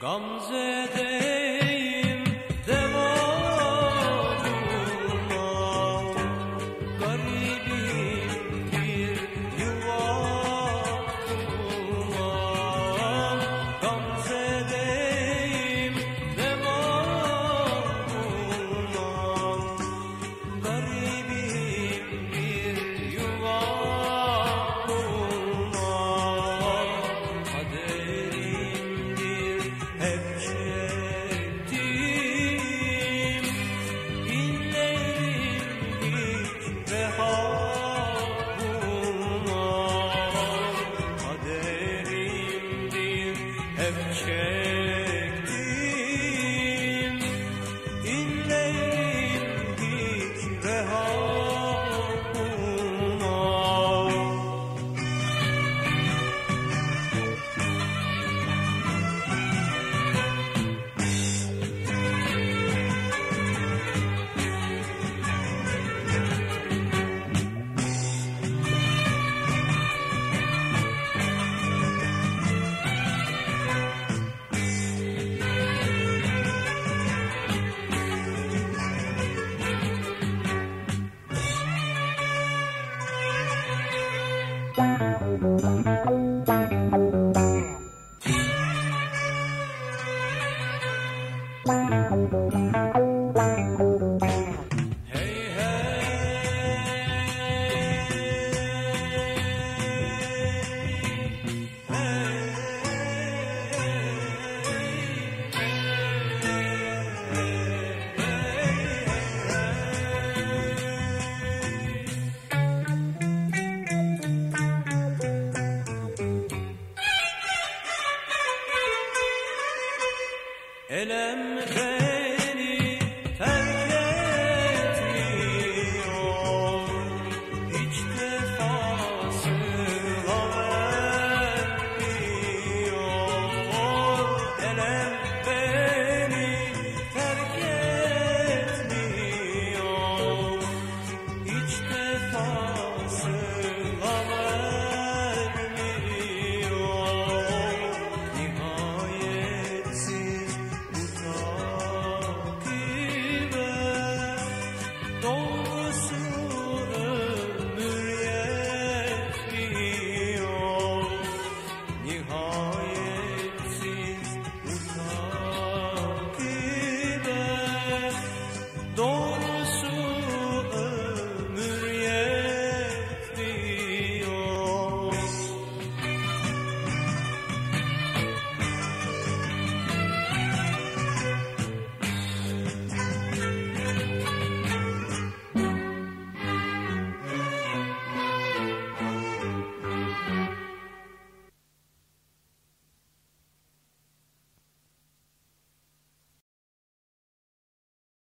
Gamze'de Thank you. الأمثال